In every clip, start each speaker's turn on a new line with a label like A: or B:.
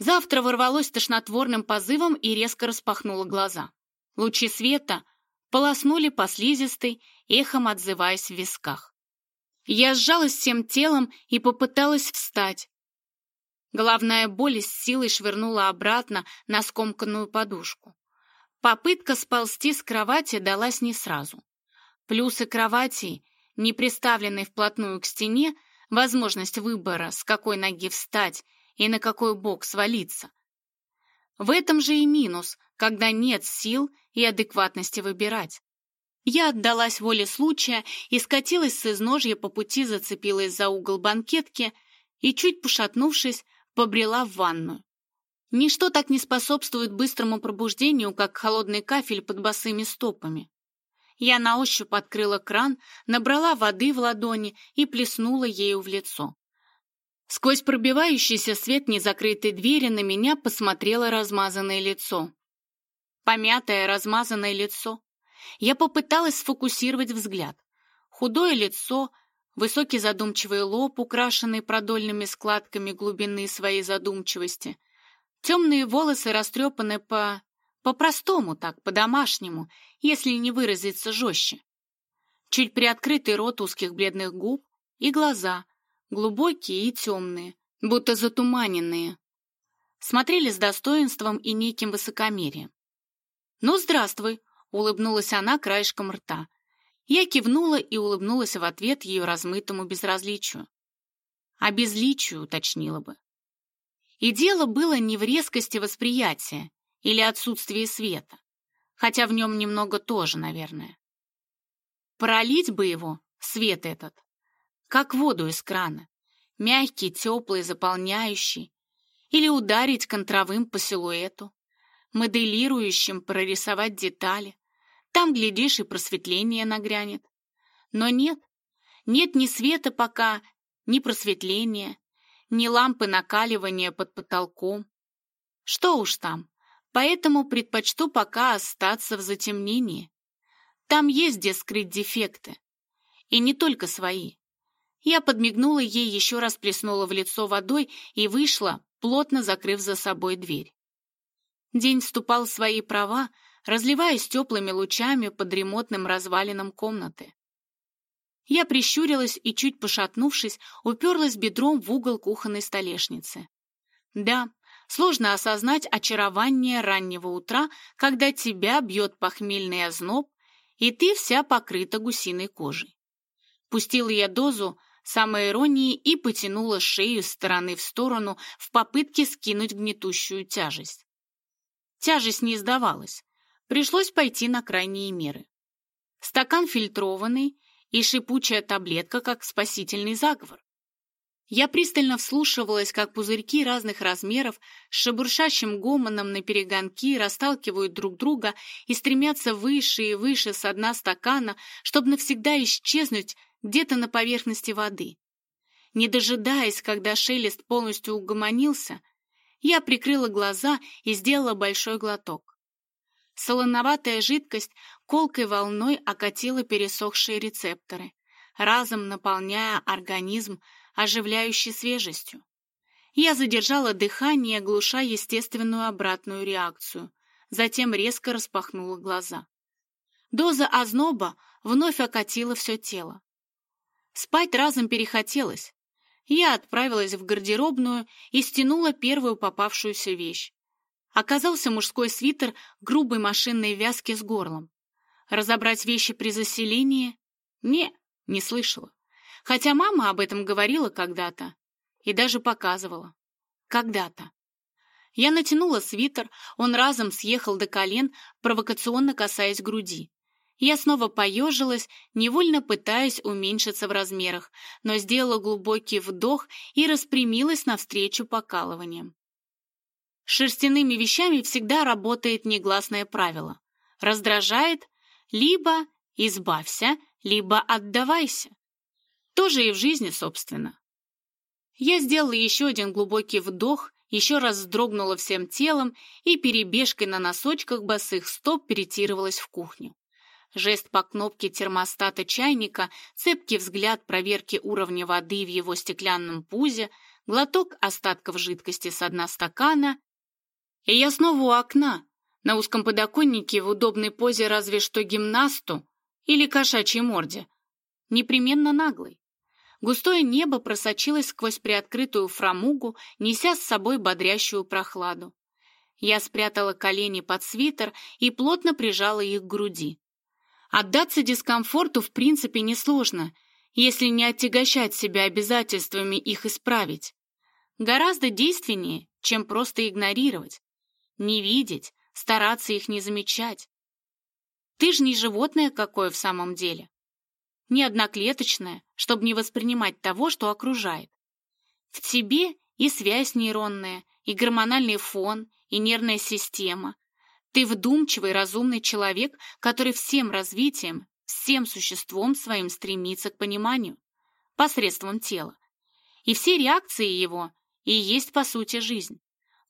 A: Завтра ворвалось тошнотворным позывом и резко распахнула глаза. Лучи света полоснули по слизистой, эхом отзываясь в висках. Я сжалась всем телом и попыталась встать. Головная боль с силой швырнула обратно на скомканную подушку. Попытка сползти с кровати далась не сразу. Плюсы кровати, не приставленной вплотную к стене, возможность выбора, с какой ноги встать и на какой бок свалиться. В этом же и минус, когда нет сил и адекватности выбирать. Я отдалась воле случая и скатилась с изножья по пути, зацепилась за угол банкетки и, чуть пошатнувшись, побрела в ванную. Ничто так не способствует быстрому пробуждению, как холодный кафель под босыми стопами. Я на ощупь открыла кран, набрала воды в ладони и плеснула ею в лицо. Сквозь пробивающийся свет незакрытой двери на меня посмотрело размазанное лицо. Помятое, размазанное лицо. Я попыталась сфокусировать взгляд. Худое лицо, высокий задумчивый лоб, украшенный продольными складками глубины своей задумчивости. Темные волосы растрепаны по... по-простому так, по-домашнему, если не выразиться жестче. Чуть приоткрытый рот узких бледных губ и глаза, глубокие и темные, будто затуманенные. Смотрели с достоинством и неким высокомерием. «Ну, здравствуй!» — улыбнулась она краешком рта. Я кивнула и улыбнулась в ответ ее размытому безразличию. А безличию, уточнила бы. И дело было не в резкости восприятия или отсутствии света, хотя в нем немного тоже, наверное. Пролить бы его, свет этот, как воду из крана, мягкий, теплый, заполняющий, или ударить контровым по силуэту, моделирующим прорисовать детали. Там, глядишь, и просветление нагрянет. Но нет, нет ни света пока, ни просветления, ни лампы накаливания под потолком. Что уж там, поэтому предпочту пока остаться в затемнении. Там есть где скрыть дефекты. И не только свои. Я подмигнула ей, еще раз плеснула в лицо водой и вышла, плотно закрыв за собой дверь. День вступал в свои права, разливаясь теплыми лучами под ремонтным развалином комнаты. Я прищурилась и, чуть пошатнувшись, уперлась бедром в угол кухонной столешницы. Да, сложно осознать очарование раннего утра, когда тебя бьет похмельный озноб, и ты вся покрыта гусиной кожей. Пустила я дозу, самой иронии и потянула шею с стороны в сторону в попытке скинуть гнетущую тяжесть. Тяжесть не сдавалась. Пришлось пойти на крайние меры. Стакан фильтрованный и шипучая таблетка, как спасительный заговор. Я пристально вслушивалась, как пузырьки разных размеров с шебуршащим гомоном на перегонки расталкивают друг друга и стремятся выше и выше со дна стакана, чтобы навсегда исчезнуть где-то на поверхности воды. Не дожидаясь, когда шелест полностью угомонился, я прикрыла глаза и сделала большой глоток. Солоноватая жидкость колкой волной окатила пересохшие рецепторы, разом наполняя организм оживляющей свежестью. Я задержала дыхание, глуша естественную обратную реакцию, затем резко распахнула глаза. Доза озноба вновь окатила все тело. Спать разом перехотелось. Я отправилась в гардеробную и стянула первую попавшуюся вещь. Оказался мужской свитер грубой машинной вязки с горлом. Разобрать вещи при заселении? Не, не слышала. Хотя мама об этом говорила когда-то и даже показывала. Когда-то. Я натянула свитер, он разом съехал до колен, провокационно касаясь груди. Я снова поежилась, невольно пытаясь уменьшиться в размерах, но сделала глубокий вдох и распрямилась навстречу покалываниям. Шерстяными вещами всегда работает негласное правило. Раздражает — либо избавься, либо отдавайся. Тоже и в жизни, собственно. Я сделала еще один глубокий вдох, еще раз вздрогнула всем телом и перебежкой на носочках босых стоп перетировалась в кухню жест по кнопке термостата чайника, цепкий взгляд проверки уровня воды в его стеклянном пузе, глоток остатков жидкости с дна стакана, и я снова у окна, на узком подоконнике в удобной позе разве что гимнасту или кошачьей морде. Непременно наглый. Густое небо просочилось сквозь приоткрытую фрамугу, неся с собой бодрящую прохладу. Я спрятала колени под свитер и плотно прижала их к груди. Отдаться дискомфорту в принципе несложно, если не отягощать себя обязательствами их исправить. Гораздо действеннее, чем просто игнорировать, не видеть, стараться их не замечать. Ты же не животное какое в самом деле. Не одноклеточное, чтобы не воспринимать того, что окружает. В тебе и связь нейронная, и гормональный фон, и нервная система. Ты вдумчивый, разумный человек, который всем развитием, всем существом своим стремится к пониманию посредством тела. И все реакции его и есть по сути жизнь.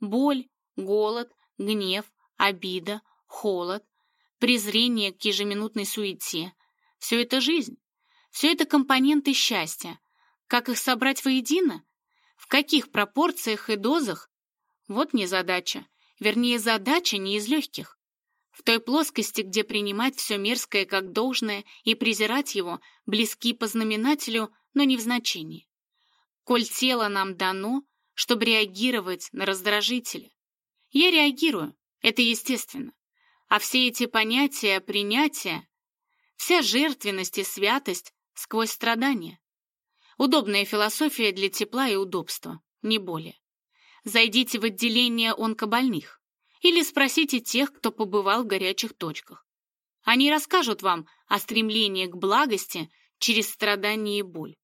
A: Боль, голод, гнев, обида, холод, презрение к ежеминутной суете — все это жизнь. Все это компоненты счастья. Как их собрать воедино? В каких пропорциях и дозах? Вот не задача. Вернее, задача не из легких. В той плоскости, где принимать все мерзкое как должное и презирать его, близки по знаменателю, но не в значении. Коль тело нам дано, чтобы реагировать на раздражители. Я реагирую, это естественно. А все эти понятия принятия, вся жертвенность и святость сквозь страдания. Удобная философия для тепла и удобства, не более зайдите в отделение онкобольных или спросите тех, кто побывал в горячих точках. Они расскажут вам о стремлении к благости через страдания и боль.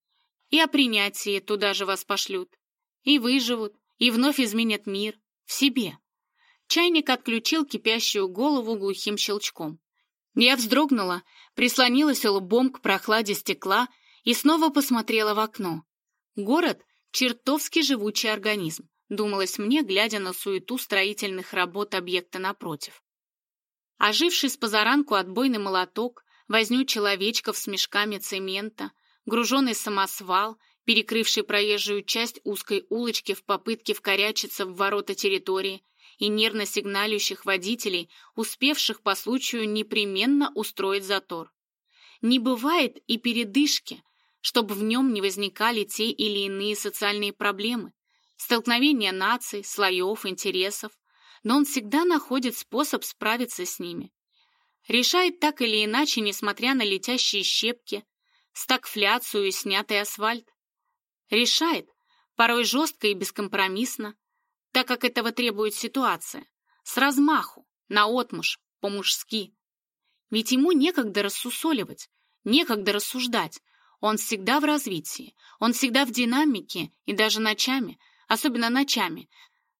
A: И о принятии туда же вас пошлют. И выживут, и вновь изменят мир в себе. Чайник отключил кипящую голову глухим щелчком. Я вздрогнула, прислонилась лбом к прохладе стекла и снова посмотрела в окно. Город — чертовски живучий организм думалось мне, глядя на суету строительных работ объекта напротив. Оживший с позаранку отбойный молоток, возню человечков с мешками цемента, груженный самосвал, перекрывший проезжую часть узкой улочки в попытке вкорячиться в ворота территории, и нервно сигналющих водителей, успевших по случаю непременно устроить затор. Не бывает и передышки, чтобы в нем не возникали те или иные социальные проблемы, столкновения наций, слоев, интересов, но он всегда находит способ справиться с ними. Решает так или иначе, несмотря на летящие щепки, стагфляцию и снятый асфальт. Решает, порой жестко и бескомпромиссно, так как этого требует ситуация, с размаху, наотмашь, по-мужски. Ведь ему некогда рассусоливать, некогда рассуждать, он всегда в развитии, он всегда в динамике и даже ночами – особенно ночами,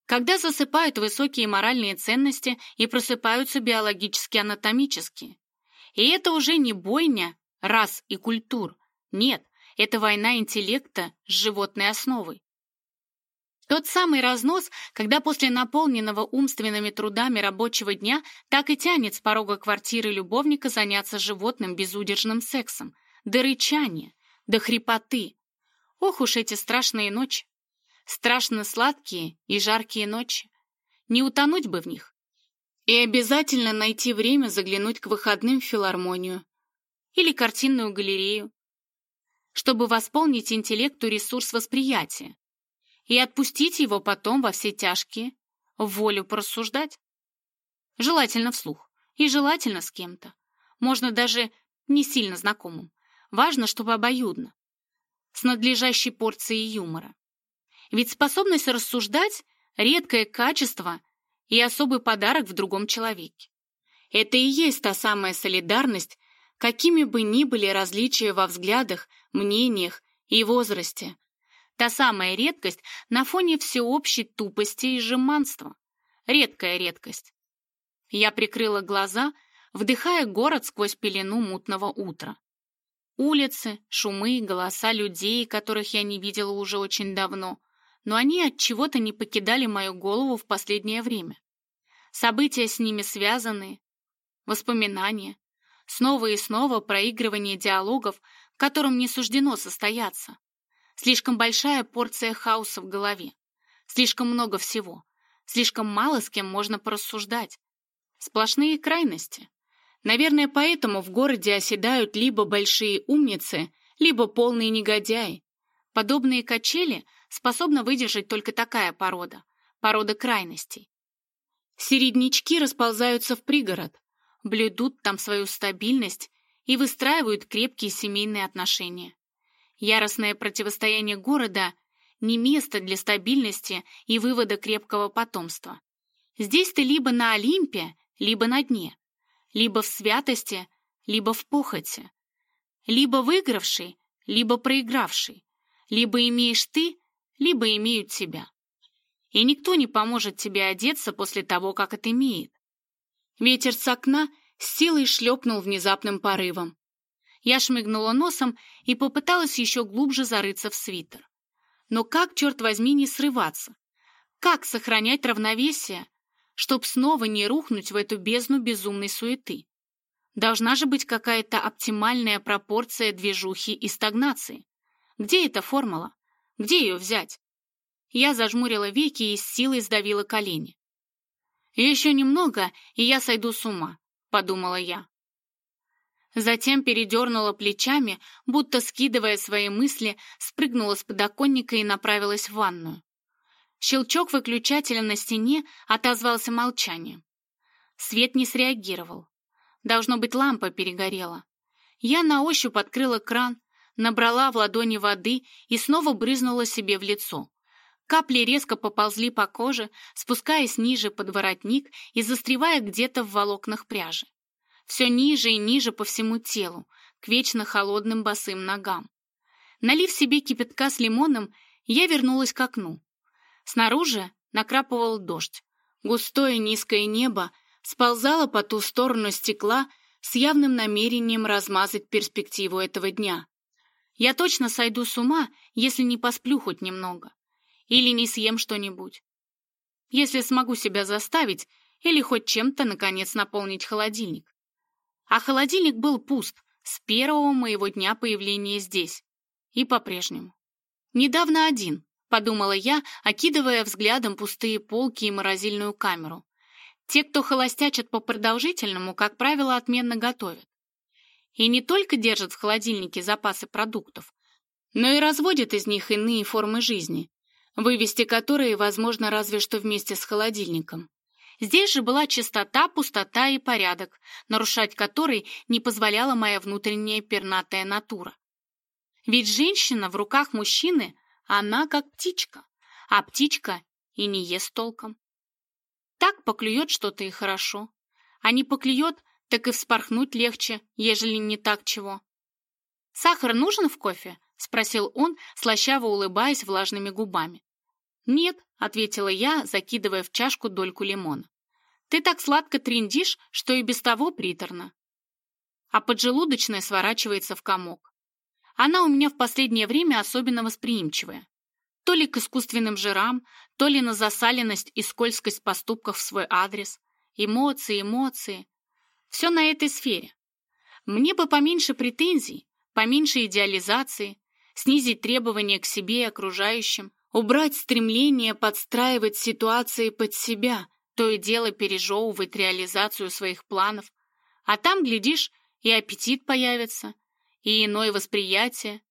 A: когда засыпают высокие моральные ценности и просыпаются биологически-анатомические. И это уже не бойня рас и культур. Нет, это война интеллекта с животной основой. Тот самый разнос, когда после наполненного умственными трудами рабочего дня так и тянет с порога квартиры любовника заняться животным безудержным сексом, до рычания, до хрипоты. Ох уж эти страшные ночи! страшно сладкие и жаркие ночи. Не утонуть бы в них. И обязательно найти время заглянуть к выходным в филармонию или картинную галерею, чтобы восполнить интеллекту ресурс восприятия и отпустить его потом во все тяжкие, в волю порассуждать. Желательно вслух и желательно с кем-то. Можно даже не сильно знакомым. Важно, чтобы обоюдно, с надлежащей порцией юмора. Ведь способность рассуждать — редкое качество и особый подарок в другом человеке. Это и есть та самая солидарность, какими бы ни были различия во взглядах, мнениях и возрасте. Та самая редкость на фоне всеобщей тупости и жеманства. Редкая редкость. Я прикрыла глаза, вдыхая город сквозь пелену мутного утра. Улицы, шумы, голоса людей, которых я не видела уже очень давно, но они от чего-то не покидали мою голову в последнее время. События с ними связаны, воспоминания, снова и снова проигрывание диалогов, которым не суждено состояться. Слишком большая порция хаоса в голове. Слишком много всего. Слишком мало с кем можно порассуждать. Сплошные крайности. Наверное, поэтому в городе оседают либо большие умницы, либо полные негодяи. Подобные качели способна выдержать только такая порода, порода крайностей. Середнячки расползаются в пригород, блюдут там свою стабильность и выстраивают крепкие семейные отношения. Яростное противостояние города — не место для стабильности и вывода крепкого потомства. Здесь ты либо на Олимпе, либо на дне, либо в святости, либо в похоти, либо выигравший, либо проигравший, либо имеешь ты, либо имеют тебя. И никто не поможет тебе одеться после того, как это имеет. Ветер с окна с силой шлепнул внезапным порывом. Я шмыгнула носом и попыталась еще глубже зарыться в свитер. Но как, черт возьми, не срываться? Как сохранять равновесие, чтоб снова не рухнуть в эту бездну безумной суеты? Должна же быть какая-то оптимальная пропорция движухи и стагнации. Где эта формула? Где ее взять? Я зажмурила веки и с силой сдавила колени. «Еще немного, и я сойду с ума», — подумала я. Затем передернула плечами, будто скидывая свои мысли, спрыгнула с подоконника и направилась в ванную. Щелчок выключателя на стене отозвался молчанием. Свет не среагировал. Должно быть, лампа перегорела. Я на ощупь открыла кран, набрала в ладони воды и снова брызнула себе в лицо. Капли резко поползли по коже, спускаясь ниже под воротник и застревая где-то в волокнах пряжи все ниже и ниже по всему телу, к вечно холодным босым ногам. Налив себе кипятка с лимоном, я вернулась к окну. Снаружи накрапывал дождь. Густое низкое небо сползало по ту сторону стекла с явным намерением размазать перспективу этого дня. Я точно сойду с ума, если не посплю хоть немного. Или не съем что-нибудь. Если смогу себя заставить, или хоть чем-то, наконец, наполнить холодильник. А холодильник был пуст с первого моего дня появления здесь. И по-прежнему. Недавно один, подумала я, окидывая взглядом пустые полки и морозильную камеру. Те, кто холостячат по продолжительному, как правило, отменно готовят. И не только держат в холодильнике запасы продуктов, но и разводят из них иные формы жизни, вывести которые возможно разве что вместе с холодильником. Здесь же была чистота, пустота и порядок, нарушать который не позволяла моя внутренняя пернатая натура. Ведь женщина в руках мужчины, она как птичка, а птичка и не ест толком. Так поклюет что-то и хорошо, а не поклюет, так и вспорхнуть легче, ежели не так чего. «Сахар нужен в кофе?» — спросил он, слащаво улыбаясь влажными губами. «Нет», — ответила я, закидывая в чашку дольку лимона. «Ты так сладко трендишь, что и без того приторно». А поджелудочная сворачивается в комок. Она у меня в последнее время особенно восприимчивая. То ли к искусственным жирам, то ли на засаленность и скользкость поступков в свой адрес. Эмоции, эмоции. Все на этой сфере. Мне бы поменьше претензий, поменьше идеализации, снизить требования к себе и окружающим, Убрать стремление подстраивать ситуации под себя, то и дело пережевывать реализацию своих планов. А там, глядишь, и аппетит появится, и иное восприятие.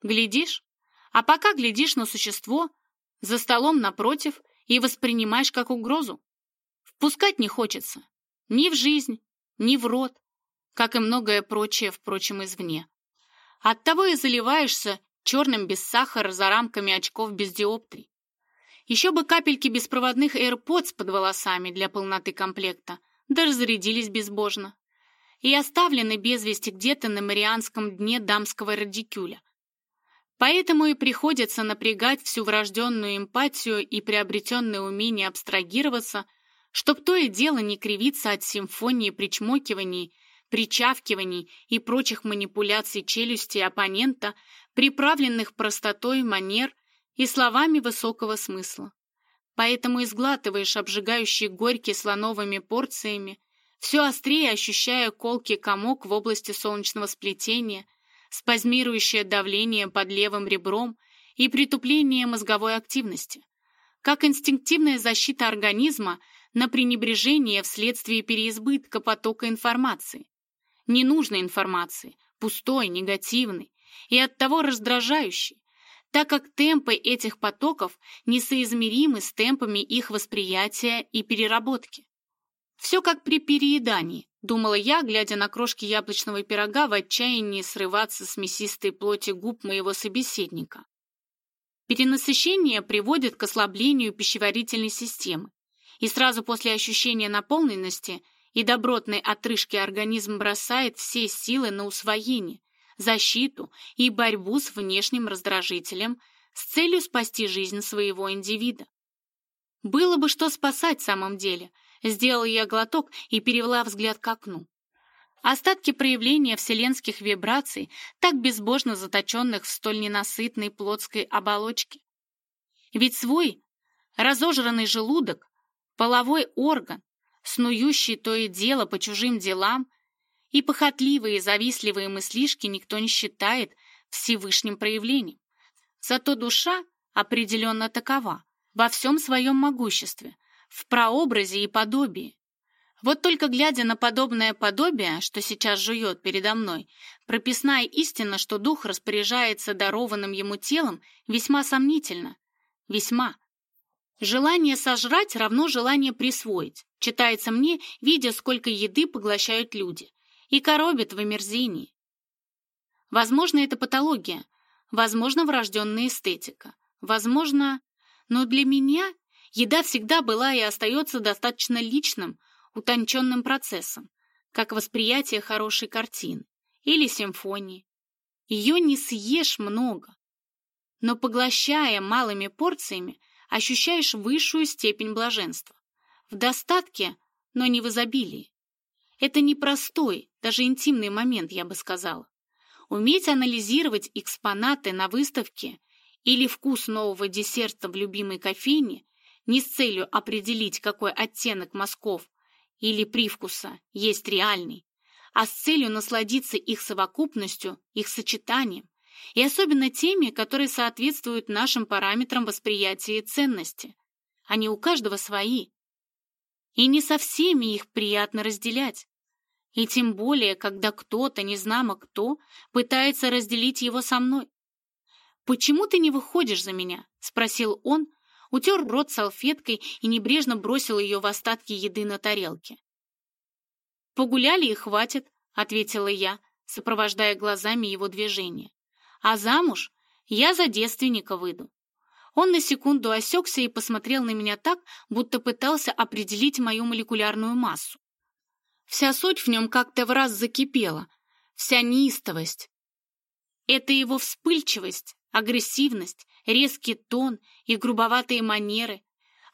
A: Глядишь? А пока глядишь на существо, за столом напротив, и воспринимаешь как угрозу. Впускать не хочется. Ни в жизнь, ни в рот, как и многое прочее, впрочем, извне. Оттого и заливаешься черным без сахара, за рамками очков без диоптрий. Еще бы капельки беспроводных AirPods под волосами для полноты комплекта, да разрядились безбожно. И оставлены без вести где-то на Марианском дне дамского радикюля. Поэтому и приходится напрягать всю врожденную эмпатию и приобретенное умение абстрагироваться, чтоб то и дело не кривиться от симфонии причмокиваний, причавкиваний и прочих манипуляций челюсти оппонента, приправленных простотой манер и словами высокого смысла. Поэтому изглатываешь обжигающий горький слоновыми порциями, все острее ощущая колкий комок в области солнечного сплетения, спазмирующее давление под левым ребром и притупление мозговой активности, как инстинктивная защита организма на пренебрежение вследствие переизбытка потока информации. Ненужной информации, пустой, негативной и оттого раздражающей, так как темпы этих потоков несоизмеримы с темпами их восприятия и переработки. Все как при переедании, думала я, глядя на крошки яблочного пирога в отчаянии срываться с мясистой плоти губ моего собеседника. Перенасыщение приводит к ослаблению пищеварительной системы, и сразу после ощущения наполненности и добротной отрыжки организм бросает все силы на усвоение, защиту и борьбу с внешним раздражителем с целью спасти жизнь своего индивида. Было бы что спасать в самом деле. Сделала я глоток и перевела взгляд к окну. Остатки проявления вселенских вибраций, так безбожно заточенных в столь ненасытной плотской оболочке. Ведь свой разожранный желудок, половой орган, снующий то и дело по чужим делам, и похотливые завистливые мыслишки никто не считает Всевышним проявлением. Зато душа определенно такова, во всем своем могуществе, в прообразе и подобии. Вот только глядя на подобное подобие, что сейчас жует передо мной, прописная истина, что дух распоряжается дарованным ему телом, весьма сомнительно. Весьма. Желание сожрать равно желание присвоить, читается мне, видя, сколько еды поглощают люди и коробит в омерзении. Возможно, это патология, возможно, врожденная эстетика, возможно... Но для меня еда всегда была и остается достаточно личным, утонченным процессом, как восприятие хорошей картины или симфонии. Ее не съешь много, но поглощая малыми порциями, ощущаешь высшую степень блаженства. В достатке, но не в изобилии. Это непростой, даже интимный момент, я бы сказала. Уметь анализировать экспонаты на выставке или вкус нового десерта в любимой кофейне не с целью определить, какой оттенок мазков или привкуса есть реальный, а с целью насладиться их совокупностью, их сочетанием, и особенно теми, которые соответствуют нашим параметрам восприятия и ценности. Они у каждого свои, и не со всеми их приятно разделять. И тем более, когда кто-то, незнамо кто, пытается разделить его со мной. «Почему ты не выходишь за меня?» — спросил он, утер рот салфеткой и небрежно бросил ее в остатки еды на тарелке. «Погуляли и хватит», — ответила я, сопровождая глазами его движение. «А замуж я за девственника выйду. Он на секунду осекся и посмотрел на меня так, будто пытался определить мою молекулярную массу. Вся суть в нем как-то в раз закипела, вся неистовость. Это его вспыльчивость, агрессивность, резкий тон и грубоватые манеры.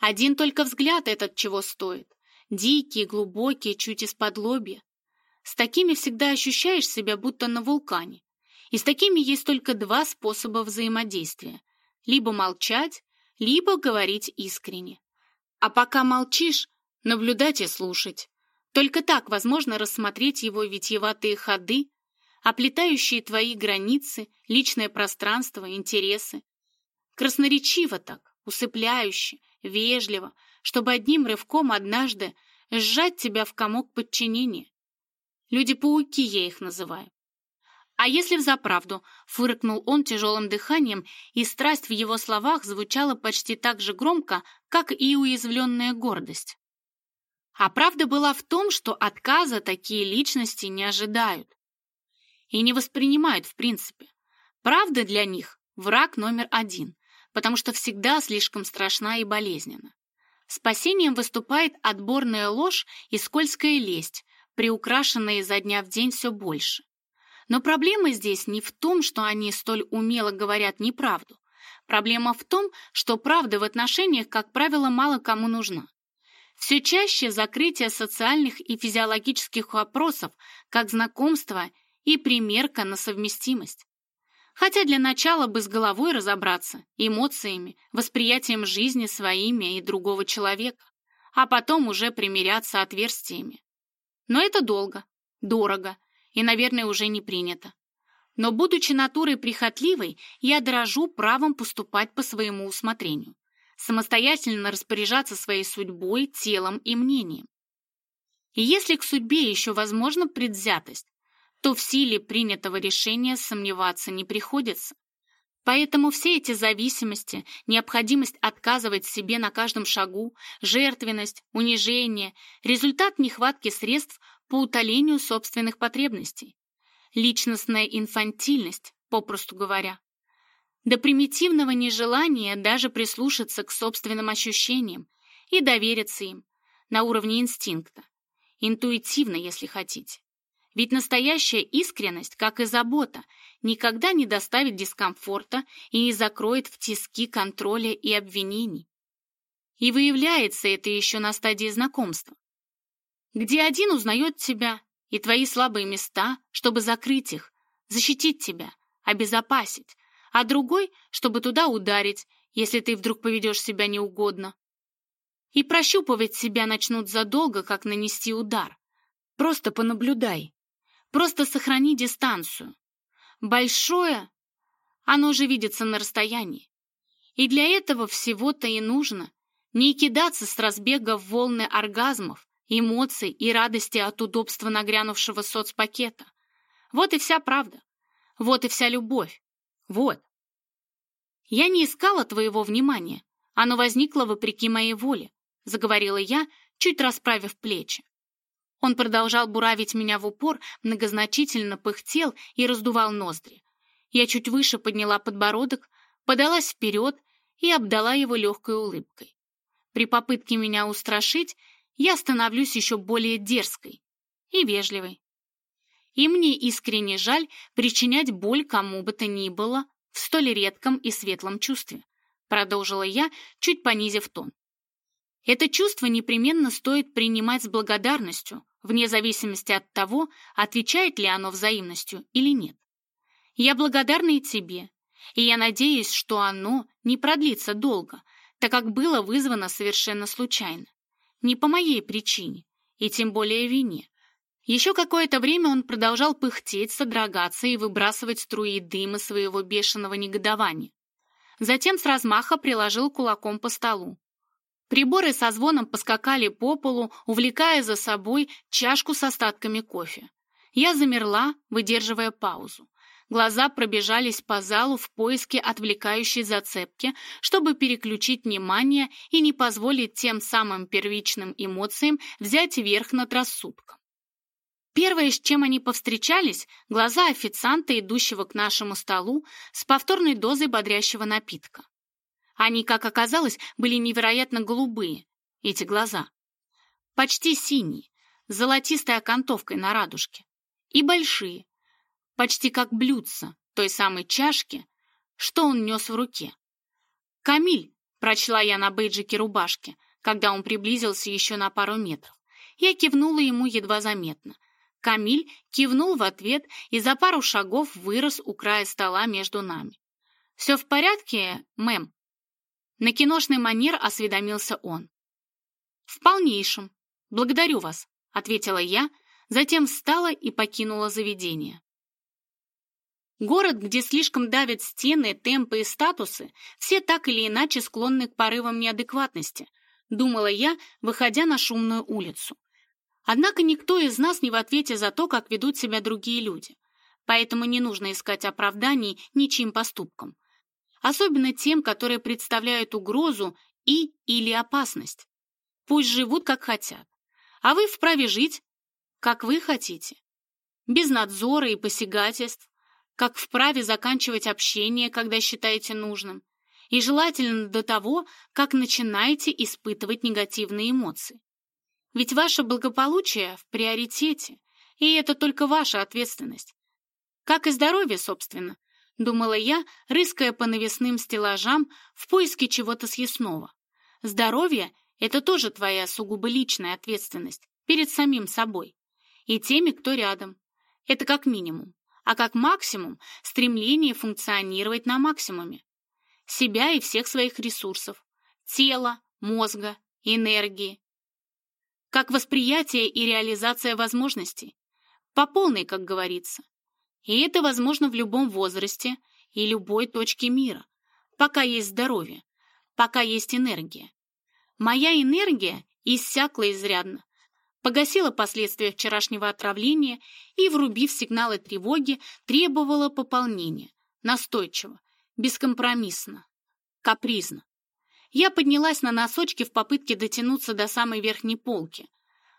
A: Один только взгляд этот чего стоит. Дикие, глубокие, чуть из-под лобья. С такими всегда ощущаешь себя будто на вулкане. И с такими есть только два способа взаимодействия либо молчать, либо говорить искренне. А пока молчишь, наблюдать и слушать. Только так возможно рассмотреть его витиеватые ходы, оплетающие твои границы, личное пространство, интересы. Красноречиво так, усыпляюще, вежливо, чтобы одним рывком однажды сжать тебя в комок подчинения. Люди-пауки я их называю. «А если взаправду?» — фыркнул он тяжелым дыханием, и страсть в его словах звучала почти так же громко, как и уязвленная гордость. А правда была в том, что отказа такие личности не ожидают и не воспринимают в принципе. Правда для них — враг номер один, потому что всегда слишком страшна и болезненна. Спасением выступает отборная ложь и скользкая лесть, приукрашенная изо дня в день все больше. Но проблема здесь не в том, что они столь умело говорят неправду. Проблема в том, что правда в отношениях, как правило, мало кому нужна. Все чаще закрытие социальных и физиологических вопросов, как знакомство и примерка на совместимость. Хотя для начала бы с головой разобраться, эмоциями, восприятием жизни своими и другого человека, а потом уже примиряться отверстиями. Но это долго, дорого и, наверное, уже не принято. Но, будучи натурой прихотливой, я дорожу правом поступать по своему усмотрению, самостоятельно распоряжаться своей судьбой, телом и мнением. И если к судьбе еще возможна предвзятость, то в силе принятого решения сомневаться не приходится. Поэтому все эти зависимости, необходимость отказывать себе на каждом шагу, жертвенность, унижение – результат нехватки средств по утолению собственных потребностей. Личностная инфантильность, попросту говоря. До примитивного нежелания даже прислушаться к собственным ощущениям и довериться им на уровне инстинкта. Интуитивно, если хотите. Ведь настоящая искренность, как и забота, никогда не доставит дискомфорта и не закроет в тиски контроля и обвинений. И выявляется это еще на стадии знакомства, где один узнает тебя и твои слабые места, чтобы закрыть их, защитить тебя, обезопасить, а другой, чтобы туда ударить, если ты вдруг поведешь себя неугодно. И прощупывать себя начнут задолго, как нанести удар. Просто понаблюдай. Просто сохрани дистанцию. Большое, оно уже видится на расстоянии. И для этого всего-то и нужно не кидаться с разбега в волны оргазмов, эмоций и радости от удобства нагрянувшего соцпакета. Вот и вся правда. Вот и вся любовь. Вот. Я не искала твоего внимания. Оно возникло вопреки моей воле, заговорила я, чуть расправив плечи. Он продолжал буравить меня в упор, многозначительно пыхтел и раздувал ноздри. Я чуть выше подняла подбородок, подалась вперед и обдала его легкой улыбкой. При попытке меня устрашить я становлюсь еще более дерзкой и вежливой. И мне искренне жаль причинять боль кому бы то ни было в столь редком и светлом чувстве, продолжила я, чуть понизив тон. Это чувство непременно стоит принимать с благодарностью, вне зависимости от того, отвечает ли оно взаимностью или нет. Я благодарна и тебе, и я надеюсь, что оно не продлится долго, так как было вызвано совершенно случайно, не по моей причине, и тем более вине. Еще какое-то время он продолжал пыхтеть, содрогаться и выбрасывать струи дыма своего бешеного негодования. Затем с размаха приложил кулаком по столу. Приборы со звоном поскакали по полу, увлекая за собой чашку с остатками кофе. Я замерла, выдерживая паузу. Глаза пробежались по залу в поиске отвлекающей зацепки, чтобы переключить внимание и не позволить тем самым первичным эмоциям взять верх над рассудком. Первое, с чем они повстречались, глаза официанта, идущего к нашему столу, с повторной дозой бодрящего напитка. Они, как оказалось, были невероятно голубые, эти глаза. Почти синие, с золотистой окантовкой на радужке. И большие, почти как блюдца той самой чашки, что он нес в руке. «Камиль», — прочла я на бейджике рубашки, когда он приблизился еще на пару метров. Я кивнула ему едва заметно. Камиль кивнул в ответ и за пару шагов вырос у края стола между нами. «Все в порядке, мэм?» На киношный манер осведомился он. «В полнейшем. Благодарю вас», — ответила я, затем встала и покинула заведение. Город, где слишком давят стены, темпы и статусы, все так или иначе склонны к порывам неадекватности, думала я, выходя на шумную улицу. Однако никто из нас не в ответе за то, как ведут себя другие люди. Поэтому не нужно искать оправданий ничьим поступкам особенно тем, которые представляют угрозу и или опасность. Пусть живут, как хотят, а вы вправе жить, как вы хотите, без надзора и посягательств, как вправе заканчивать общение, когда считаете нужным, и желательно до того, как начинаете испытывать негативные эмоции. Ведь ваше благополучие в приоритете, и это только ваша ответственность. Как и здоровье, собственно, думала я, рыская по навесным стеллажам в поиске чего-то съестного. Здоровье — это тоже твоя сугубо личная ответственность перед самим собой и теми, кто рядом. Это как минимум. А как максимум — стремление функционировать на максимуме. Себя и всех своих ресурсов. Тела, мозга, энергии. Как восприятие и реализация возможностей. По полной, как говорится. И это возможно в любом возрасте и любой точке мира, пока есть здоровье, пока есть энергия. Моя энергия иссякла изрядно, погасила последствия вчерашнего отравления и, врубив сигналы тревоги, требовала пополнения, настойчиво, бескомпромиссно, капризно. Я поднялась на носочки в попытке дотянуться до самой верхней полки,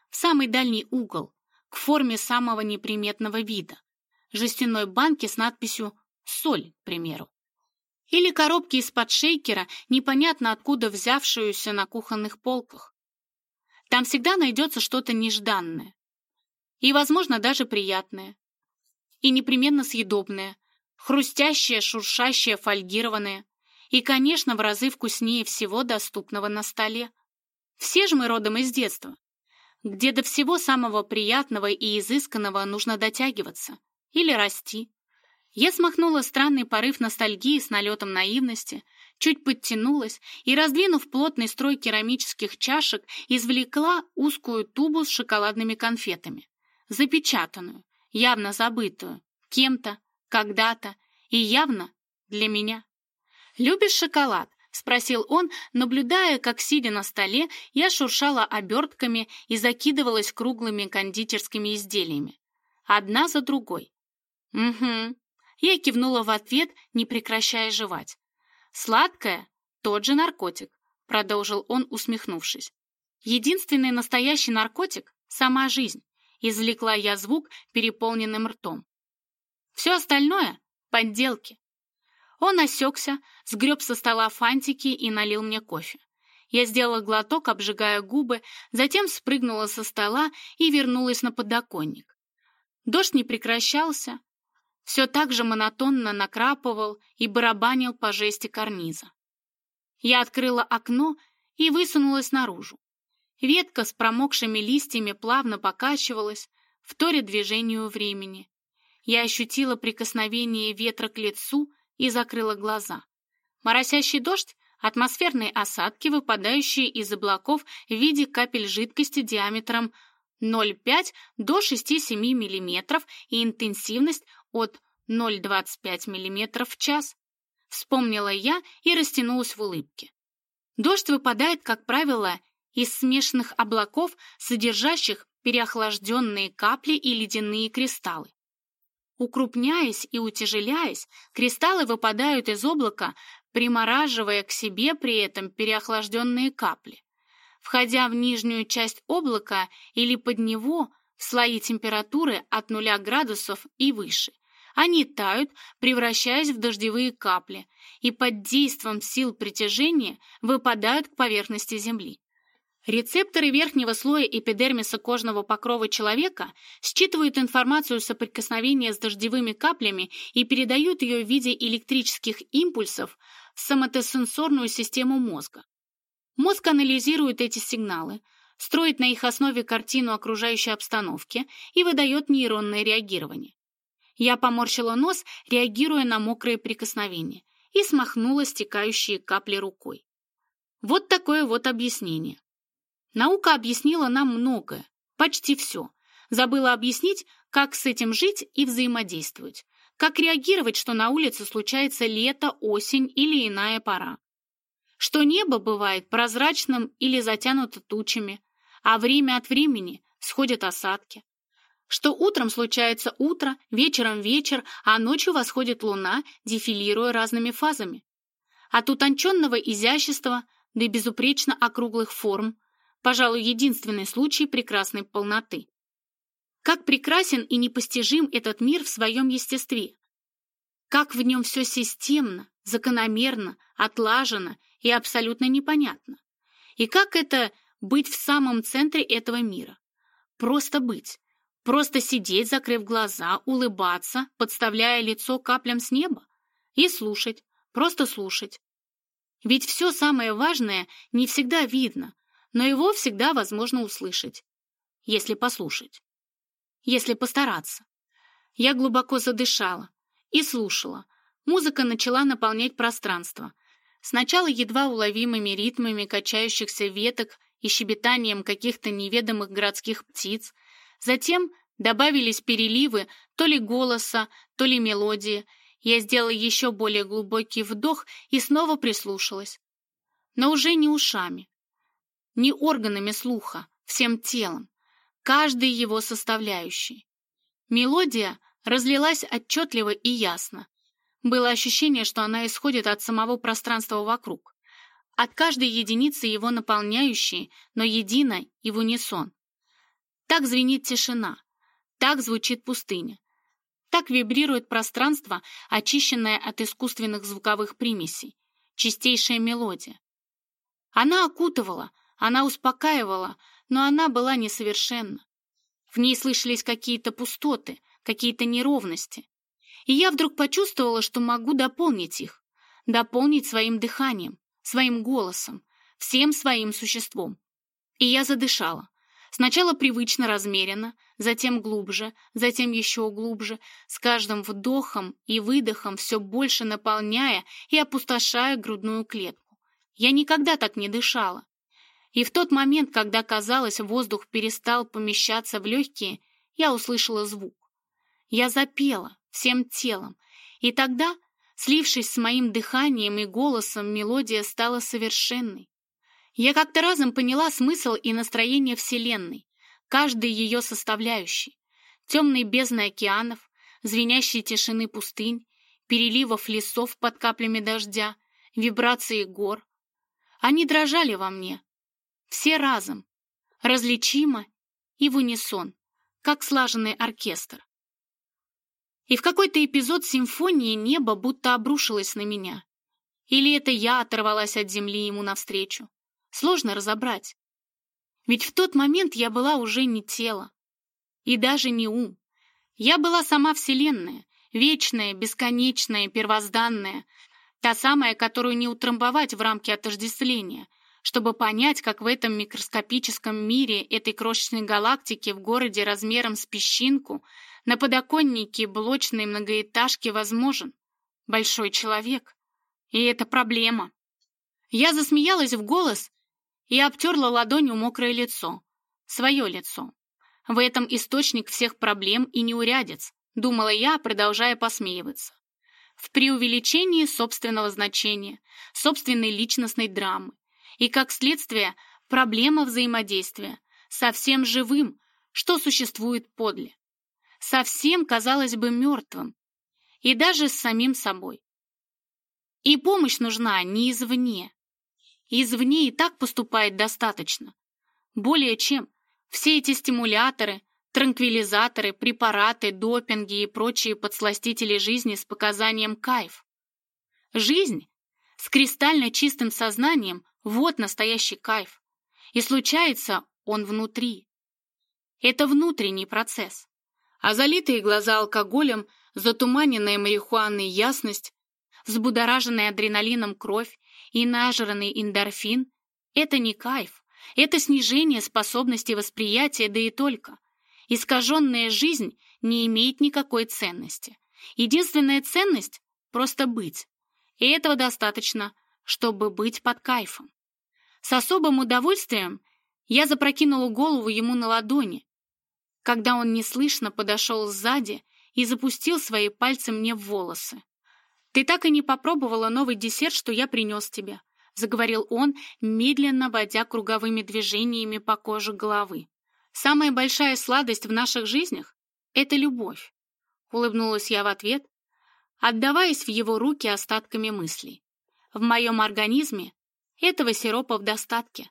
A: в самый дальний угол, к форме самого неприметного вида, жестяной банки с надписью «Соль», к примеру. Или коробки из-под шейкера, непонятно откуда взявшуюся на кухонных полках. Там всегда найдется что-то нежданное. И, возможно, даже приятное. И непременно съедобное. Хрустящее, шуршащее, фольгированное. И, конечно, в разы вкуснее всего доступного на столе. Все же мы родом из детства, где до всего самого приятного и изысканного нужно дотягиваться или расти. Я смахнула странный порыв ностальгии с налетом наивности, чуть подтянулась и, раздвинув плотный строй керамических чашек, извлекла узкую тубу с шоколадными конфетами, запечатанную, явно забытую, кем-то, когда-то и явно для меня. «Любишь шоколад?» — спросил он, наблюдая, как, сидя на столе, я шуршала обертками и закидывалась круглыми кондитерскими изделиями. Одна за другой. «Угу», я кивнула в ответ, не прекращая жевать. «Сладкое — тот же наркотик», — продолжил он, усмехнувшись. «Единственный настоящий наркотик — сама жизнь», — извлекла я звук переполненным ртом. «Все остальное — подделки». Он осекся, сгреб со стола фантики и налил мне кофе. Я сделала глоток, обжигая губы, затем спрыгнула со стола и вернулась на подоконник. Дождь не прекращался, все так же монотонно накрапывал и барабанил по жести карниза. Я открыла окно и высунулась наружу. Ветка с промокшими листьями плавно покачивалась, в торе движению времени. Я ощутила прикосновение ветра к лицу и закрыла глаза. Моросящий дождь — атмосферные осадки, выпадающие из облаков в виде капель жидкости диаметром 0,5 до 6-7 мм и интенсивность от 0,25 мм в час. Вспомнила я и растянулась в улыбке. Дождь выпадает, как правило, из смешанных облаков, содержащих переохлажденные капли и ледяные кристаллы. Укрупняясь и утяжеляясь, кристаллы выпадают из облака, примораживая к себе при этом переохлажденные капли. Входя в нижнюю часть облака или под него, в слои температуры от 0 градусов и выше, они тают, превращаясь в дождевые капли, и под действием сил притяжения выпадают к поверхности Земли. Рецепторы верхнего слоя эпидермиса кожного покрова человека считывают информацию соприкосновения с дождевыми каплями и передают ее в виде электрических импульсов в соматосенсорную систему мозга. Мозг анализирует эти сигналы, строит на их основе картину окружающей обстановки и выдает нейронное реагирование. Я поморщила нос, реагируя на мокрые прикосновения, и смахнула стекающие капли рукой. Вот такое вот объяснение. Наука объяснила нам многое, почти все. Забыла объяснить, как с этим жить и взаимодействовать, как реагировать, что на улице случается лето, осень или иная пора. Что небо бывает прозрачным или затянуто тучами, а время от времени сходят осадки что утром случается утро, вечером вечер, а ночью восходит луна, дефилируя разными фазами. От утонченного изящества до безупречно округлых форм, пожалуй, единственный случай прекрасной полноты. Как прекрасен и непостижим этот мир в своем естестве. Как в нем все системно, закономерно, отлажено и абсолютно непонятно. И как это быть в самом центре этого мира? Просто быть, Просто сидеть, закрыв глаза, улыбаться, подставляя лицо каплям с неба? И слушать, просто слушать. Ведь все самое важное не всегда видно, но его всегда возможно услышать, если послушать, если постараться. Я глубоко задышала и слушала. Музыка начала наполнять пространство. Сначала едва уловимыми ритмами качающихся веток и щебетанием каких-то неведомых городских птиц, затем Добавились переливы то ли голоса, то ли мелодии. Я сделала еще более глубокий вдох и снова прислушалась. Но уже не ушами, не органами слуха, всем телом, каждой его составляющей. Мелодия разлилась отчетливо и ясно. Было ощущение, что она исходит от самого пространства вокруг, от каждой единицы его наполняющей, но едино и в унисон. Так звенит тишина, так звучит пустыня. Так вибрирует пространство, очищенное от искусственных звуковых примесей. Чистейшая мелодия. Она окутывала, она успокаивала, но она была несовершенна. В ней слышались какие-то пустоты, какие-то неровности. И я вдруг почувствовала, что могу дополнить их, дополнить своим дыханием, своим голосом, всем своим существом. И я задышала. Сначала привычно размеренно, затем глубже, затем еще глубже, с каждым вдохом и выдохом все больше наполняя и опустошая грудную клетку. Я никогда так не дышала. И в тот момент, когда, казалось, воздух перестал помещаться в легкие, я услышала звук. Я запела всем телом, и тогда, слившись с моим дыханием и голосом, мелодия стала совершенной. Я как-то разом поняла смысл и настроение Вселенной, каждой ее составляющей. Темной бездны океанов, звенящей тишины пустынь, переливов лесов под каплями дождя, вибрации гор. Они дрожали во мне. Все разом, различимо и в унисон, как слаженный оркестр. И в какой-то эпизод симфонии небо будто обрушилось на меня. Или это я оторвалась от земли ему навстречу. Сложно разобрать. Ведь в тот момент я была уже не тело. И даже не ум. Я была сама Вселенная, вечная, бесконечная, первозданная, та самая, которую не утрамбовать в рамки отождествления, чтобы понять, как в этом микроскопическом мире этой крошечной галактики в городе размером с песчинку на подоконнике блочной многоэтажки возможен большой человек. И это проблема. Я засмеялась в голос и обтерла ладонью мокрое лицо. Свое лицо. В этом источник всех проблем и неурядиц, думала я, продолжая посмеиваться. В преувеличении собственного значения, собственной личностной драмы. И, как следствие, проблема взаимодействия со всем живым, что существует подле. Совсем, казалось бы, мертвым. И даже с самим собой. И помощь нужна не извне, Извне и так поступает достаточно. Более чем. Все эти стимуляторы, транквилизаторы, препараты, допинги и прочие подсластители жизни с показанием кайф. Жизнь с кристально чистым сознанием – вот настоящий кайф. И случается он внутри. Это внутренний процесс. А залитые глаза алкоголем, затуманенная марихуаной ясность, взбудораженная адреналином кровь и нажранный эндорфин — это не кайф, это снижение способности восприятия, да и только. Искаженная жизнь не имеет никакой ценности. Единственная ценность — просто быть. И этого достаточно, чтобы быть под кайфом. С особым удовольствием я запрокинула голову ему на ладони, когда он неслышно подошел сзади и запустил свои пальцы мне в волосы. «Ты так и не попробовала новый десерт, что я принес тебе», — заговорил он, медленно водя круговыми движениями по коже головы. «Самая большая сладость в наших жизнях — это любовь», — улыбнулась я в ответ, отдаваясь в его руки остатками мыслей. «В моем организме этого сиропа в достатке.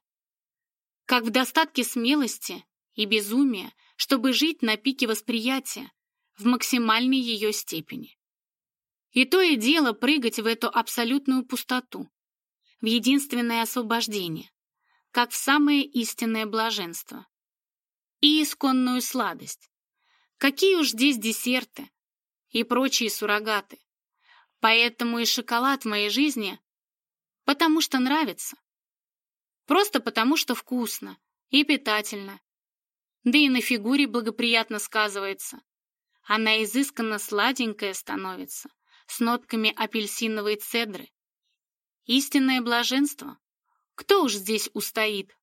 A: Как в достатке смелости и безумия, чтобы жить на пике восприятия, в максимальной ее степени. И то и дело прыгать в эту абсолютную пустоту, в единственное освобождение, как в самое истинное блаженство. И исконную сладость. Какие уж здесь десерты и прочие суррогаты. Поэтому и шоколад в моей жизни потому что нравится. Просто потому что вкусно и питательно. Да и на фигуре благоприятно сказывается. Она изысканно сладенькая становится с нотками апельсиновой цедры. Истинное блаженство. Кто уж здесь устоит